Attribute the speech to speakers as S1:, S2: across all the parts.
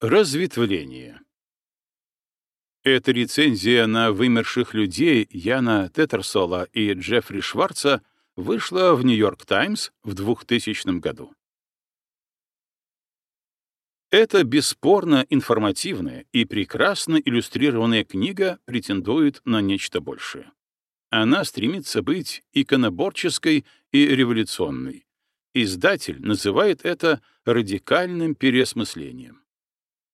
S1: Разветвление. Эта рецензия на вымерших людей Яна Тетерсола и Джеффри Шварца вышла в «Нью-Йорк Таймс» в 2000 году. Эта бесспорно информативная и прекрасно иллюстрированная книга претендует на нечто большее. Она стремится быть иконоборческой и революционной. Издатель называет это радикальным переосмыслением.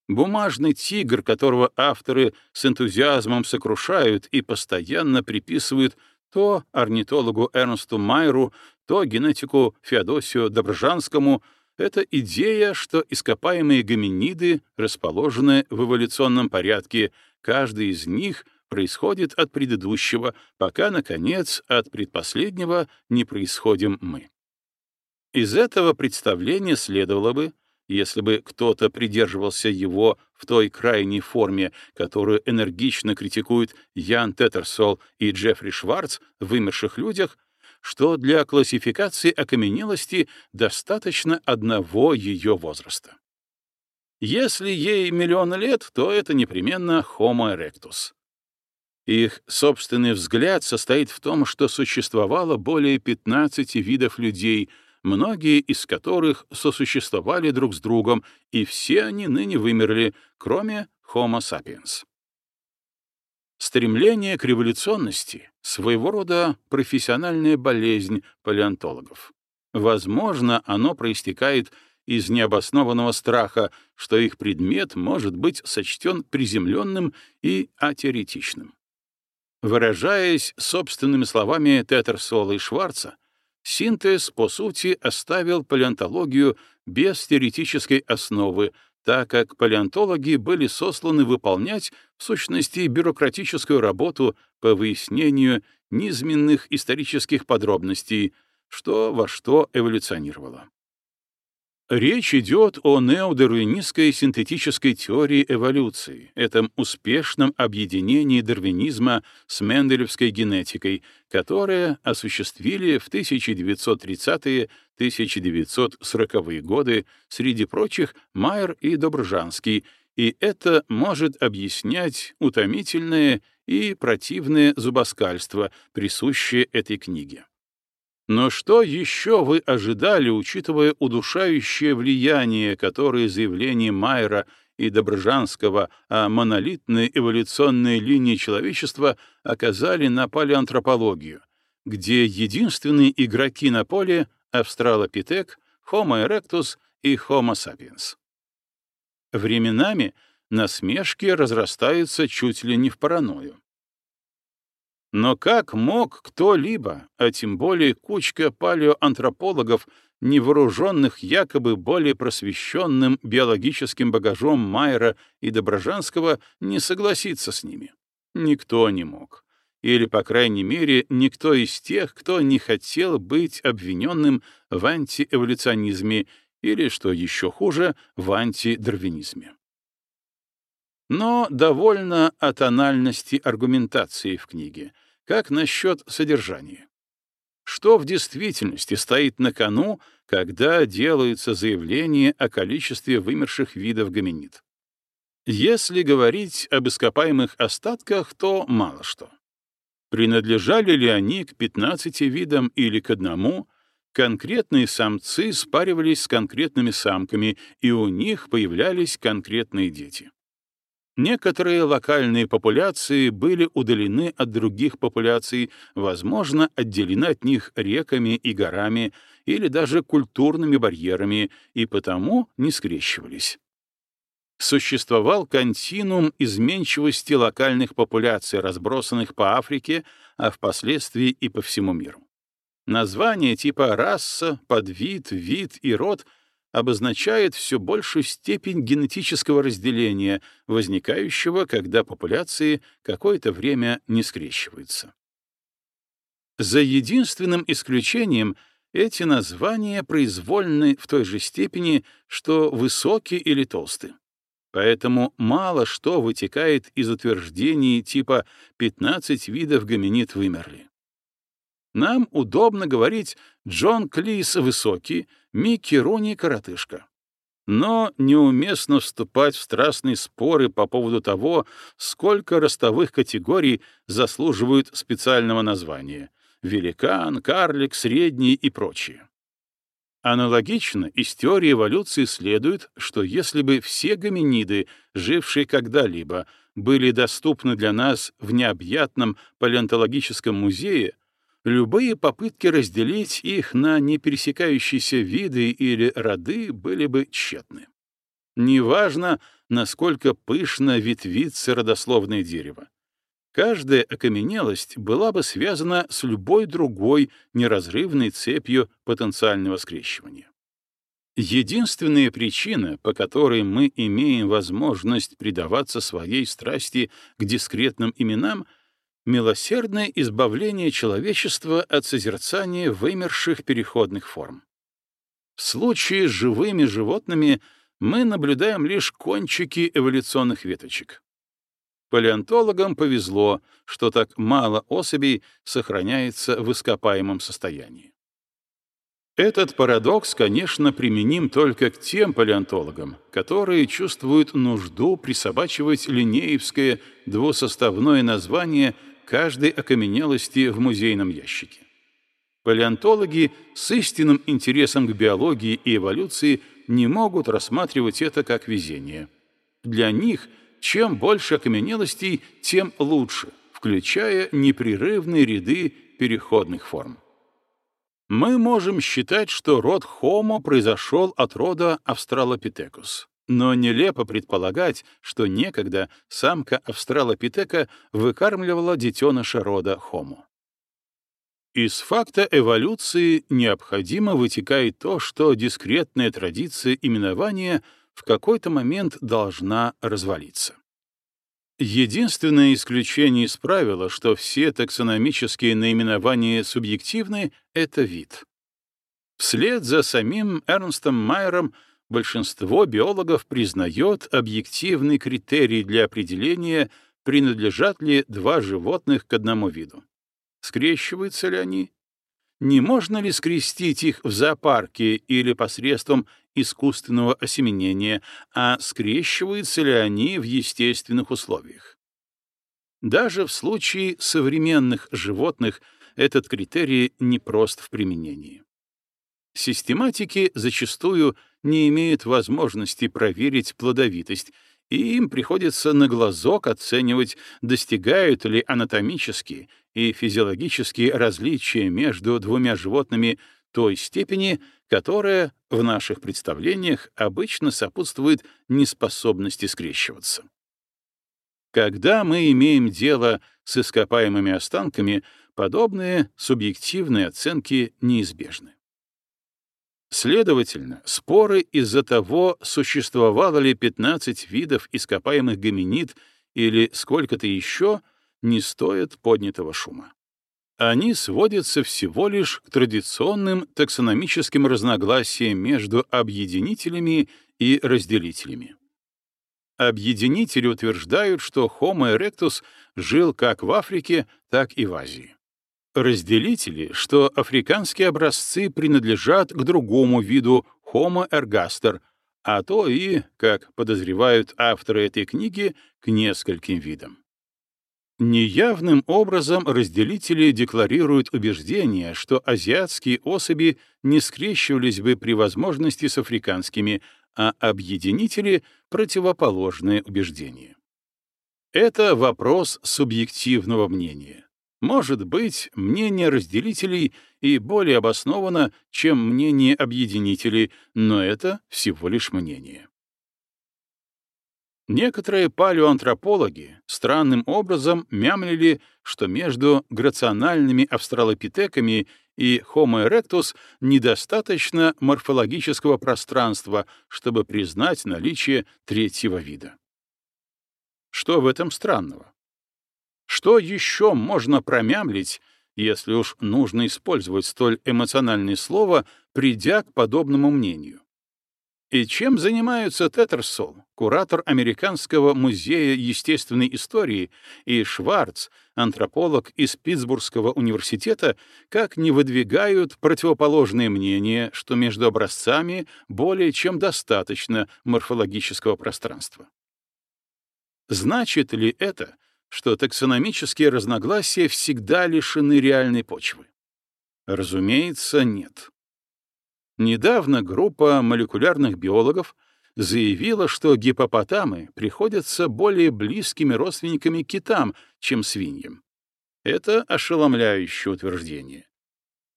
S1: Бумажный тигр, которого авторы с энтузиазмом сокрушают и постоянно приписывают то орнитологу Эрнсту Майру, то генетику Феодосию Доброжанскому, это идея, что ископаемые гоминиды расположены в эволюционном порядке, каждый из них происходит от предыдущего, пока, наконец, от предпоследнего не происходим мы. Из этого представления следовало бы, если бы кто-то придерживался его в той крайней форме, которую энергично критикуют Ян Тетерсол и Джеффри Шварц в «Вымерших людях», что для классификации окаменелости достаточно одного ее возраста. Если ей миллион лет, то это непременно Homo erectus. Их собственный взгляд состоит в том, что существовало более 15 видов людей — многие из которых сосуществовали друг с другом, и все они ныне вымерли, кроме Homo sapiens. Стремление к революционности — своего рода профессиональная болезнь палеонтологов. Возможно, оно проистекает из необоснованного страха, что их предмет может быть сочтен приземленным и атеоретичным. Выражаясь собственными словами Тетерсола и Шварца, Синтез, по сути, оставил палеонтологию без теоретической основы, так как палеонтологи были сосланы выполнять, в сущности, бюрократическую работу по выяснению низменных исторических подробностей, что во что эволюционировало. Речь идет о неодарвинистской синтетической теории эволюции, этом успешном объединении дарвинизма с менделевской генетикой, которое осуществили в 1930-1940-е годы, среди прочих, Майер и Добржанский, и это может объяснять утомительное и противное зубоскальство, присущее этой книге. Но что еще вы ожидали, учитывая удушающее влияние, которое заявление Майера и Доброжанского о монолитной эволюционной линии человечества оказали на палеантропологию, где единственные игроки на поле — Австралопитек, Homo erectus и Homo sapiens. Временами насмешки разрастаются чуть ли не в паранойю. Но как мог кто-либо, а тем более кучка палеоантропологов, невооруженных якобы более просвещенным биологическим багажом Майера и Доброжанского, не согласиться с ними? Никто не мог. Или, по крайней мере, никто из тех, кто не хотел быть обвиненным в антиэволюционизме или, что еще хуже, в антидарвинизме. Но довольно о тональности аргументации в книге — как насчет содержания? Что в действительности стоит на кону, когда делается заявление о количестве вымерших видов гоминид? Если говорить об ископаемых остатках, то мало что. Принадлежали ли они к 15 видам или к одному, конкретные самцы спаривались с конкретными самками, и у них появлялись конкретные дети. Некоторые локальные популяции были удалены от других популяций, возможно, отделены от них реками и горами или даже культурными барьерами, и потому не скрещивались. Существовал континуум изменчивости локальных популяций, разбросанных по Африке, а впоследствии и по всему миру. Названия типа раса, подвид, вид и род — обозначает все большую степень генетического разделения, возникающего, когда популяции какое-то время не скрещиваются. За единственным исключением эти названия произвольны в той же степени, что высокий или толстый. Поэтому мало что вытекает из утверждений типа «15 видов гоминид вымерли». Нам удобно говорить «Джон Клис высокий», «Микки Рони коротышка». но неуместно вступать в страстные споры по поводу того, сколько ростовых категорий заслуживают специального названия — великан, карлик, средний и прочие. Аналогично из теории эволюции следует, что если бы все гоминиды, жившие когда-либо, были доступны для нас в необъятном палеонтологическом музее, любые попытки разделить их на непересекающиеся виды или роды были бы тщетны. Неважно, насколько пышно ветвится родословное дерево. Каждая окаменелость была бы связана с любой другой неразрывной цепью потенциального скрещивания. Единственная причина, по которой мы имеем возможность предаваться своей страсти к дискретным именам — милосердное избавление человечества от созерцания вымерших переходных форм. В случае с живыми животными мы наблюдаем лишь кончики эволюционных веточек. Палеонтологам повезло, что так мало особей сохраняется в ископаемом состоянии. Этот парадокс, конечно, применим только к тем палеонтологам, которые чувствуют нужду присобачивать линеевское двусоставное название каждой окаменелости в музейном ящике. Палеонтологи с истинным интересом к биологии и эволюции не могут рассматривать это как везение. Для них чем больше окаменелостей, тем лучше, включая непрерывные ряды переходных форм. Мы можем считать, что род Homo произошел от рода Австралопитекус. Но нелепо предполагать, что некогда самка австралопитека выкармливала детеныша рода Homo. Из факта эволюции необходимо вытекает то, что дискретная традиция именования в какой-то момент должна развалиться. Единственное исключение из правила, что все таксономические наименования субъективны, — это вид. Вслед за самим Эрнстом Майером большинство биологов признает объективный критерий для определения, принадлежат ли два животных к одному виду. Скрещиваются ли они? Не можно ли скрестить их в зоопарке или посредством искусственного осеменения, а скрещиваются ли они в естественных условиях? Даже в случае современных животных этот критерий непрост в применении. Систематики зачастую не имеют возможности проверить плодовитость, и им приходится на глазок оценивать, достигают ли анатомические и физиологические различия между двумя животными той степени, которая в наших представлениях обычно сопутствует неспособности скрещиваться. Когда мы имеем дело с ископаемыми останками, подобные субъективные оценки неизбежны. Следовательно, споры из-за того, существовало ли 15 видов ископаемых гоминид или сколько-то еще, не стоят поднятого шума. Они сводятся всего лишь к традиционным таксономическим разногласиям между объединителями и разделителями. Объединители утверждают, что Homo erectus жил как в Африке, так и в Азии разделители, что африканские образцы принадлежат к другому виду Homo ergaster, а то и, как подозревают авторы этой книги, к нескольким видам. Неявным образом разделители декларируют убеждение, что азиатские особи не скрещивались бы при возможности с африканскими, а объединители — противоположное убеждение. Это вопрос субъективного мнения. Может быть, мнение разделителей и более обосновано, чем мнение объединителей, но это всего лишь мнение. Некоторые палеоантропологи странным образом мямлили, что между грациональными австралопитеками и Homo erectus недостаточно морфологического пространства, чтобы признать наличие третьего вида. Что в этом странного? Что еще можно промямлить, если уж нужно использовать столь эмоциональное слово, придя к подобному мнению? И чем занимаются Тетерсол, куратор Американского музея естественной истории, и Шварц, антрополог из Питтсбургского университета, как не выдвигают противоположные мнения, что между образцами более чем достаточно морфологического пространства? Значит ли это, что таксономические разногласия всегда лишены реальной почвы? Разумеется, нет. Недавно группа молекулярных биологов заявила, что гипопотамы приходятся более близкими родственниками китам, чем свиньям. Это ошеломляющее утверждение.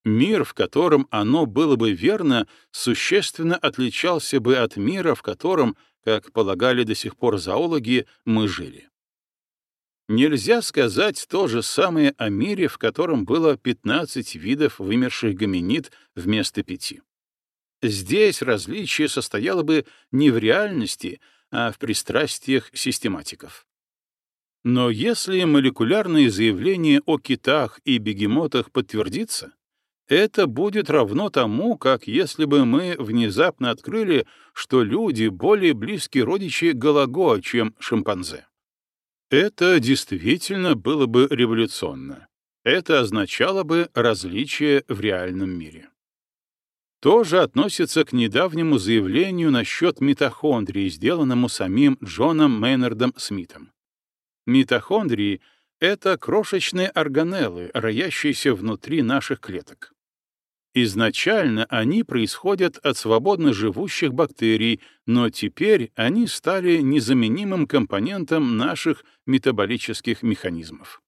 S1: Мир, в котором оно было бы верно, существенно отличался бы от мира, в котором, как полагали до сих пор зоологи, мы жили. Нельзя сказать то же самое о мире, в котором было 15 видов вымерших гоминид вместо пяти. Здесь различие состояло бы не в реальности, а в пристрастиях систематиков. Но если молекулярное заявление о китах и бегемотах подтвердится, это будет равно тому, как если бы мы внезапно открыли, что люди более близкие родичи галагоа, чем шимпанзе. Это действительно было бы революционно. Это означало бы различие в реальном мире тоже относится к недавнему заявлению насчет митохондрии, сделанному самим Джоном Мейнардом Смитом. Митохондрии — это крошечные органеллы, роящиеся внутри наших клеток. Изначально они происходят от свободно живущих бактерий, но теперь они стали незаменимым компонентом наших метаболических механизмов.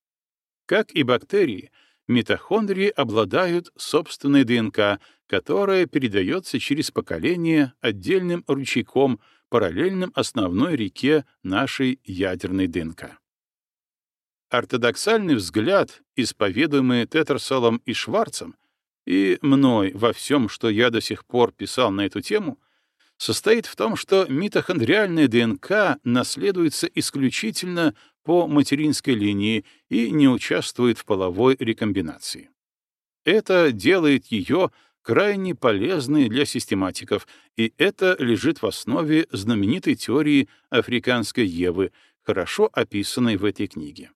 S1: Как и бактерии, митохондрии обладают собственной ДНК, которая передается через поколение отдельным ручейком, параллельным основной реке нашей ядерной ДНК. Ортодоксальный взгляд, исповедуемый Тетерсолом и Шварцем, и мной во всем, что я до сих пор писал на эту тему, состоит в том, что митохондриальная ДНК наследуется исключительно по материнской линии и не участвует в половой рекомбинации. Это делает ее крайне полезной для систематиков, и это лежит в основе знаменитой теории африканской Евы, хорошо описанной в этой книге.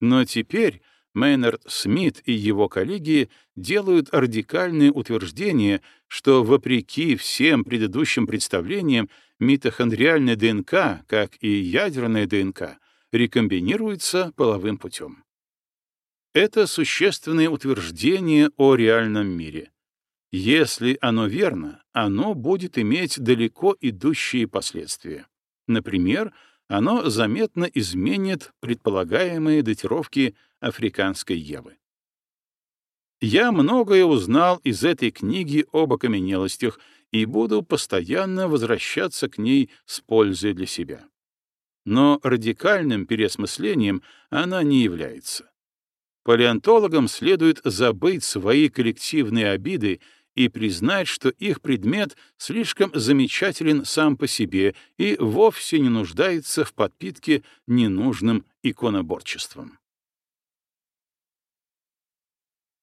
S1: Но теперь Мейнард Смит и его коллеги делают радикальное утверждение, что, вопреки всем предыдущим представлениям, митохондриальная ДНК, как и ядерная ДНК, рекомбинируется половым путем. Это существенное утверждение о реальном мире. Если оно верно, оно будет иметь далеко идущие последствия. Например, оно заметно изменит предполагаемые датировки африканской Евы. Я многое узнал из этой книги об окаменелостях и буду постоянно возвращаться к ней с пользой для себя. Но радикальным переосмыслением она не является. Палеонтологам следует забыть свои коллективные обиды и признать, что их предмет слишком замечателен сам по себе и вовсе не нуждается в подпитке ненужным иконоборчеством.